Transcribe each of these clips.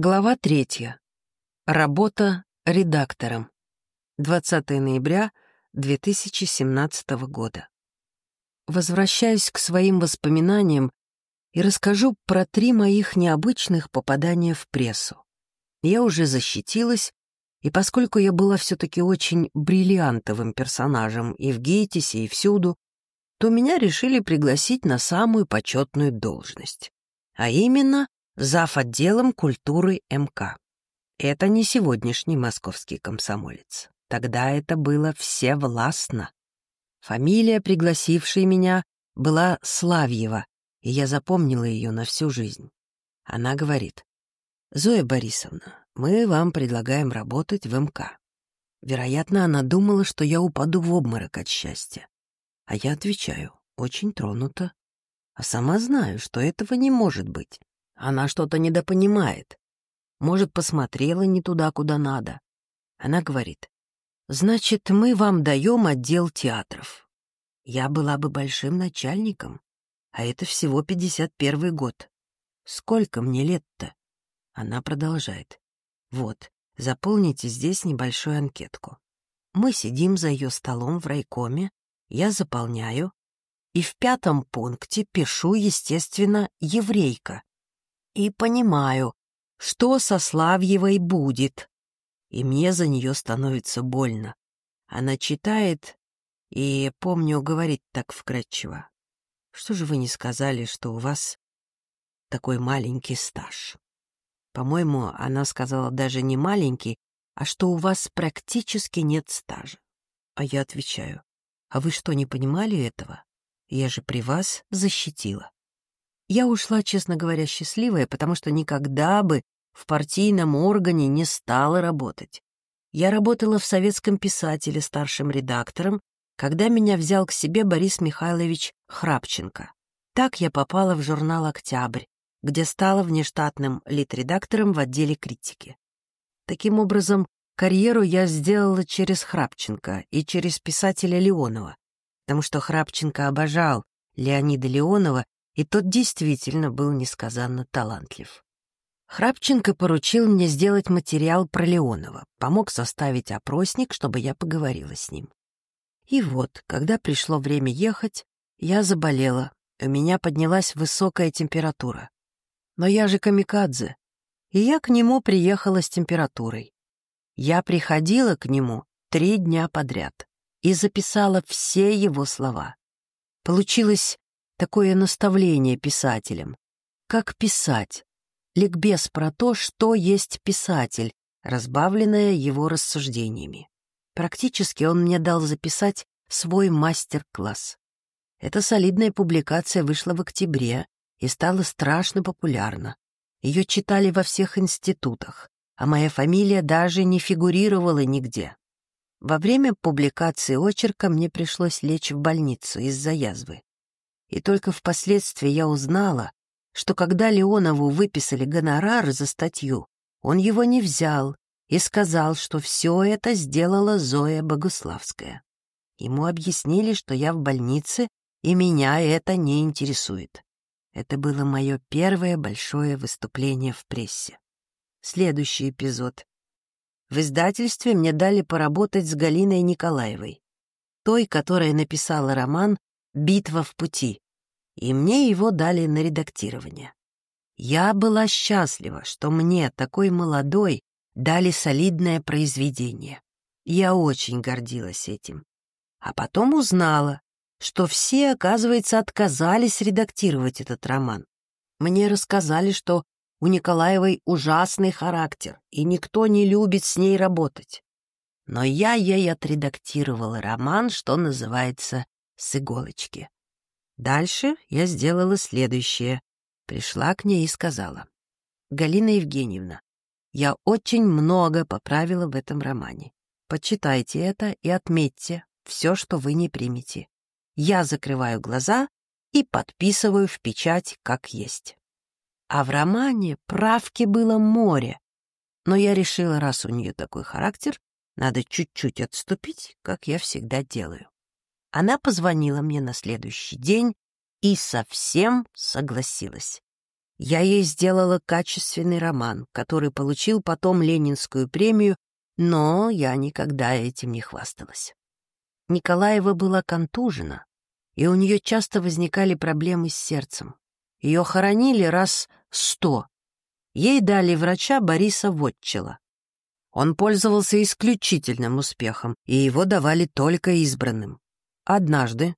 Глава третья. Работа редактором. 20 ноября 2017 года. Возвращаюсь к своим воспоминаниям и расскажу про три моих необычных попадания в прессу. Я уже защитилась, и поскольку я была все-таки очень бриллиантовым персонажем и в ГИТИСе, и всюду, то меня решили пригласить на самую почетную должность, а именно зав. отделом культуры МК. Это не сегодняшний московский комсомолец. Тогда это было всевластно. Фамилия, пригласившей меня, была Славьева, и я запомнила ее на всю жизнь. Она говорит, «Зоя Борисовна, мы вам предлагаем работать в МК». Вероятно, она думала, что я упаду в обморок от счастья. А я отвечаю, очень тронута. А сама знаю, что этого не может быть. Она что-то недопонимает. Может, посмотрела не туда, куда надо. Она говорит, «Значит, мы вам даем отдел театров. Я была бы большим начальником, а это всего 51 год. Сколько мне лет-то?» Она продолжает, «Вот, заполните здесь небольшую анкетку. Мы сидим за ее столом в райкоме, я заполняю, и в пятом пункте пишу, естественно, «еврейка» и понимаю, что со Славьевой будет. И мне за нее становится больно. Она читает и, помню, говорит так вкратчиво. Что же вы не сказали, что у вас такой маленький стаж? По-моему, она сказала даже не маленький, а что у вас практически нет стажа. А я отвечаю, а вы что, не понимали этого? Я же при вас защитила. Я ушла, честно говоря, счастливая, потому что никогда бы в партийном органе не стала работать. Я работала в советском писателе старшим редактором, когда меня взял к себе Борис Михайлович Храпченко. Так я попала в журнал «Октябрь», где стала внештатным литредактором в отделе критики. Таким образом, карьеру я сделала через Храпченко и через писателя Леонова, потому что Храпченко обожал Леонида Леонова и тот действительно был несказанно талантлив. Храпченко поручил мне сделать материал про Леонова, помог составить опросник, чтобы я поговорила с ним. И вот, когда пришло время ехать, я заболела, у меня поднялась высокая температура. Но я же камикадзе, и я к нему приехала с температурой. Я приходила к нему три дня подряд и записала все его слова. Получилось такое наставление писателям. Как писать? Ликбез про то, что есть писатель, разбавленное его рассуждениями. Практически он мне дал записать свой мастер-класс. Эта солидная публикация вышла в октябре и стала страшно популярна. Ее читали во всех институтах, а моя фамилия даже не фигурировала нигде. Во время публикации очерка мне пришлось лечь в больницу из-за язвы. И только впоследствии я узнала, что когда Леонову выписали гонорар за статью, он его не взял и сказал, что все это сделала Зоя Богуславская. Ему объяснили, что я в больнице, и меня это не интересует. Это было мое первое большое выступление в прессе. Следующий эпизод. В издательстве мне дали поработать с Галиной Николаевой, той, которая написала роман «Битва в пути», и мне его дали на редактирование. Я была счастлива, что мне, такой молодой, дали солидное произведение. Я очень гордилась этим. А потом узнала, что все, оказывается, отказались редактировать этот роман. Мне рассказали, что у Николаевой ужасный характер, и никто не любит с ней работать. Но я ей отредактировала роман, что называется с иголочки. Дальше я сделала следующее. Пришла к ней и сказала. «Галина Евгеньевна, я очень много поправила в этом романе. Почитайте это и отметьте все, что вы не примете. Я закрываю глаза и подписываю в печать как есть». А в романе правки было море. Но я решила, раз у нее такой характер, надо чуть-чуть отступить, как я всегда делаю. Она позвонила мне на следующий день и совсем согласилась. Я ей сделала качественный роман, который получил потом Ленинскую премию, но я никогда этим не хвасталась. Николаева была контужена, и у нее часто возникали проблемы с сердцем. Ее хоронили раз сто. Ей дали врача Бориса Вотчела. Он пользовался исключительным успехом, и его давали только избранным. Однажды,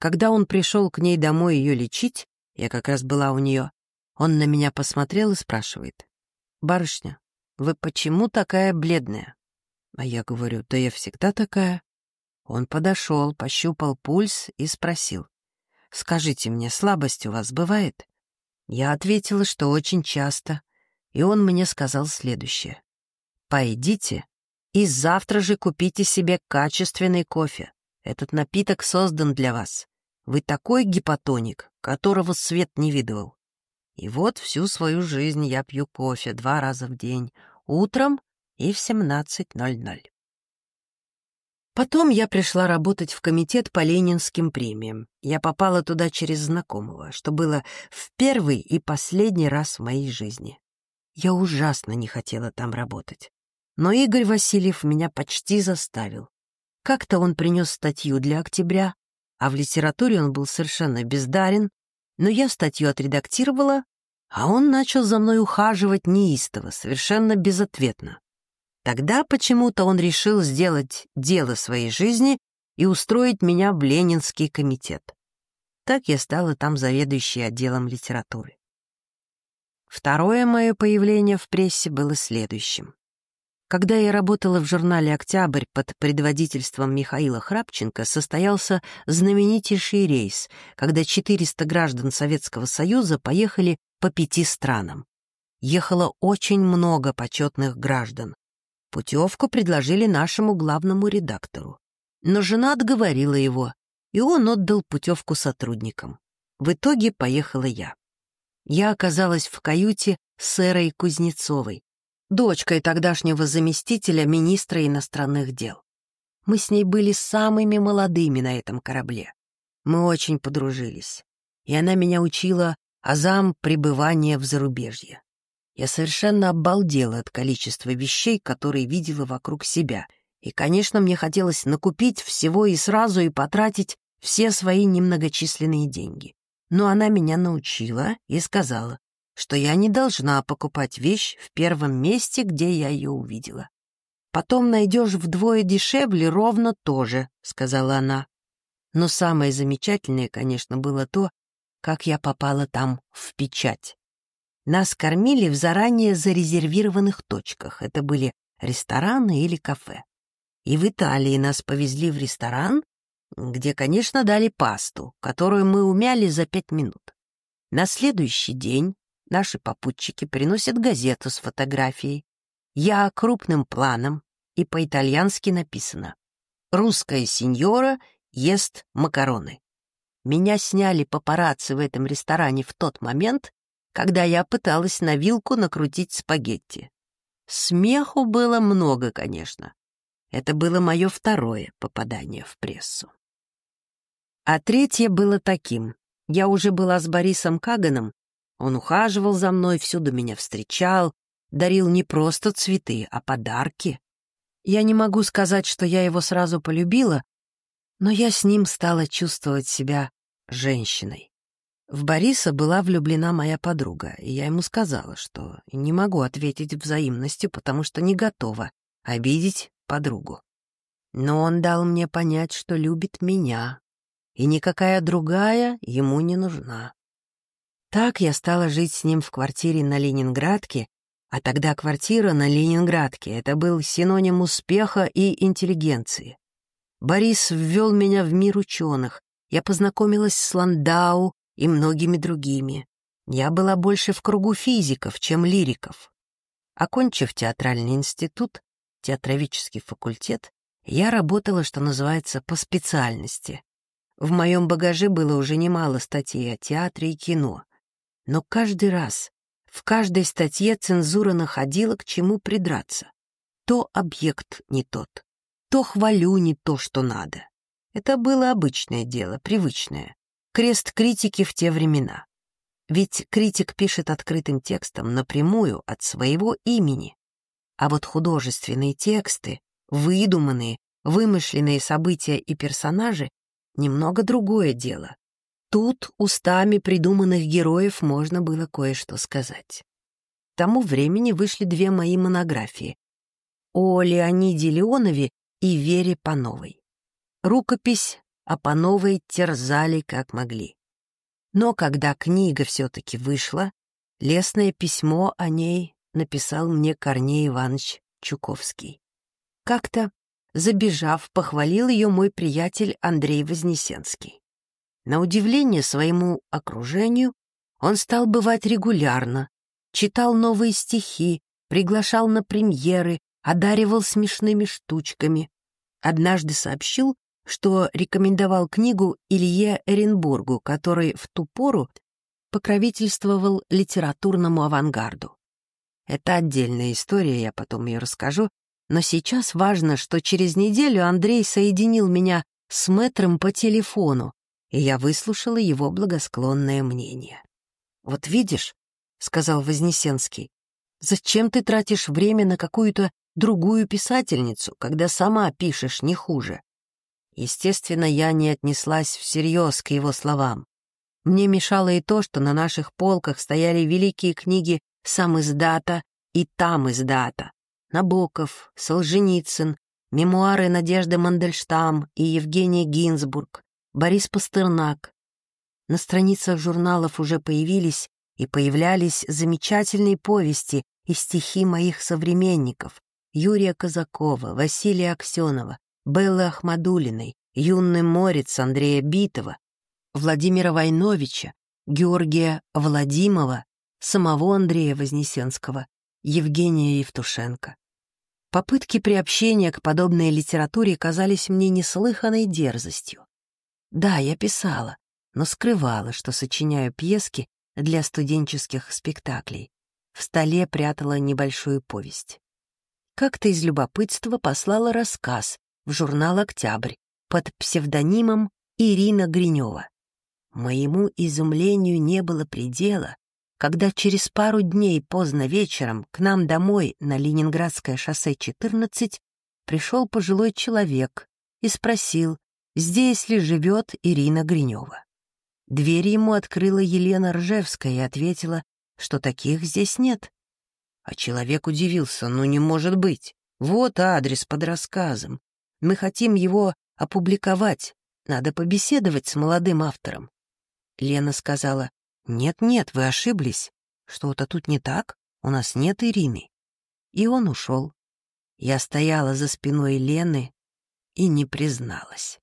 когда он пришел к ней домой ее лечить, я как раз была у нее, он на меня посмотрел и спрашивает. «Барышня, вы почему такая бледная?» А я говорю, «Да я всегда такая». Он подошел, пощупал пульс и спросил. «Скажите мне, слабость у вас бывает?» Я ответила, что очень часто, и он мне сказал следующее. Пойдите и завтра же купите себе качественный кофе. Этот напиток создан для вас. Вы такой гипотоник, которого свет не видывал. И вот всю свою жизнь я пью кофе два раза в день, утром и в 17.00. Потом я пришла работать в комитет по ленинским премиям. Я попала туда через знакомого, что было в первый и последний раз в моей жизни. Я ужасно не хотела там работать. Но Игорь Васильев меня почти заставил. Как-то он принес статью для октября, а в литературе он был совершенно бездарен, но я статью отредактировала, а он начал за мной ухаживать неистово, совершенно безответно. Тогда почему-то он решил сделать дело своей жизни и устроить меня в Ленинский комитет. Так я стала там заведующей отделом литературы. Второе мое появление в прессе было следующим. Когда я работала в журнале «Октябрь» под предводительством Михаила Храпченко, состоялся знаменитейший рейс, когда 400 граждан Советского Союза поехали по пяти странам. Ехало очень много почетных граждан. Путевку предложили нашему главному редактору. Но жена отговорила его, и он отдал путевку сотрудникам. В итоге поехала я. Я оказалась в каюте с Эрой Кузнецовой, дочкой тогдашнего заместителя министра иностранных дел. Мы с ней были самыми молодыми на этом корабле. Мы очень подружились, и она меня учила азам пребывания в зарубежье. Я совершенно обалдела от количества вещей, которые видела вокруг себя, и, конечно, мне хотелось накупить всего и сразу и потратить все свои немногочисленные деньги. Но она меня научила и сказала, что я не должна покупать вещь в первом месте, где я ее увидела. «Потом найдешь вдвое дешевле ровно то же», — сказала она. Но самое замечательное, конечно, было то, как я попала там в печать. Нас кормили в заранее зарезервированных точках. Это были рестораны или кафе. И в Италии нас повезли в ресторан, где, конечно, дали пасту, которую мы умяли за пять минут. На следующий день Наши попутчики приносят газету с фотографией. Я крупным планом, и по-итальянски написано «Русская сеньора ест макароны». Меня сняли папарацци в этом ресторане в тот момент, когда я пыталась на вилку накрутить спагетти. Смеху было много, конечно. Это было мое второе попадание в прессу. А третье было таким. Я уже была с Борисом Каганом он ухаживал за мной, всюду меня встречал, дарил не просто цветы, а подарки. Я не могу сказать, что я его сразу полюбила, но я с ним стала чувствовать себя женщиной. В Бориса была влюблена моя подруга, и я ему сказала, что не могу ответить взаимностью, потому что не готова обидеть подругу. Но он дал мне понять, что любит меня, и никакая другая ему не нужна. Так я стала жить с ним в квартире на Ленинградке, а тогда квартира на Ленинградке — это был синоним успеха и интеллигенции. Борис ввел меня в мир ученых, я познакомилась с Ландау и многими другими. Я была больше в кругу физиков, чем лириков. Окончив театральный институт, театровический факультет, я работала, что называется, по специальности. В моем багаже было уже немало статей о театре и кино. Но каждый раз, в каждой статье цензура находила к чему придраться. То объект не тот, то хвалю не то, что надо. Это было обычное дело, привычное. Крест критики в те времена. Ведь критик пишет открытым текстом напрямую от своего имени. А вот художественные тексты, выдуманные, вымышленные события и персонажи — немного другое дело. Тут устами придуманных героев можно было кое-что сказать. К тому времени вышли две мои монографии о Леониде Леонове и Вере Пановой. Рукопись о Пановой терзали как могли. Но когда книга все-таки вышла, лестное письмо о ней написал мне Корней Иванович Чуковский. Как-то, забежав, похвалил ее мой приятель Андрей Вознесенский. На удивление своему окружению он стал бывать регулярно, читал новые стихи, приглашал на премьеры, одаривал смешными штучками. Однажды сообщил, что рекомендовал книгу Илье Эренбургу, который в ту пору покровительствовал литературному авангарду. Это отдельная история, я потом ее расскажу, но сейчас важно, что через неделю Андрей соединил меня с мэтром по телефону, и я выслушала его благосклонное мнение. «Вот видишь», — сказал Вознесенский, — «зачем ты тратишь время на какую-то другую писательницу, когда сама пишешь не хуже?» Естественно, я не отнеслась всерьез к его словам. Мне мешало и то, что на наших полках стояли великие книги сам издата и там издата. Набоков, Солженицын, мемуары Надежды Мандельштам и Евгения Гинзбург, Борис Пастернак. На страницах журналов уже появились и появлялись замечательные повести и стихи моих современников Юрия Казакова, Василия Аксенова, Беллы Ахмадулиной, юный морец Андрея Битова, Владимира Войновича, Георгия Владимова, самого Андрея Вознесенского, Евгения Евтушенко. Попытки приобщения к подобной литературе казались мне неслыханной дерзостью. Да, я писала, но скрывала, что сочиняю пьески для студенческих спектаклей. В столе прятала небольшую повесть. Как-то из любопытства послала рассказ в журнал «Октябрь» под псевдонимом Ирина Гринева. Моему изумлению не было предела, когда через пару дней поздно вечером к нам домой на Ленинградское шоссе 14 пришел пожилой человек и спросил, здесь ли живет Ирина Гринева. Дверь ему открыла Елена Ржевская и ответила, что таких здесь нет. А человек удивился, ну не может быть. Вот адрес под рассказом. Мы хотим его опубликовать. Надо побеседовать с молодым автором. Лена сказала, «Нет-нет, вы ошиблись. Что-то тут не так. У нас нет Ирины». И он ушел. Я стояла за спиной Лены и не призналась.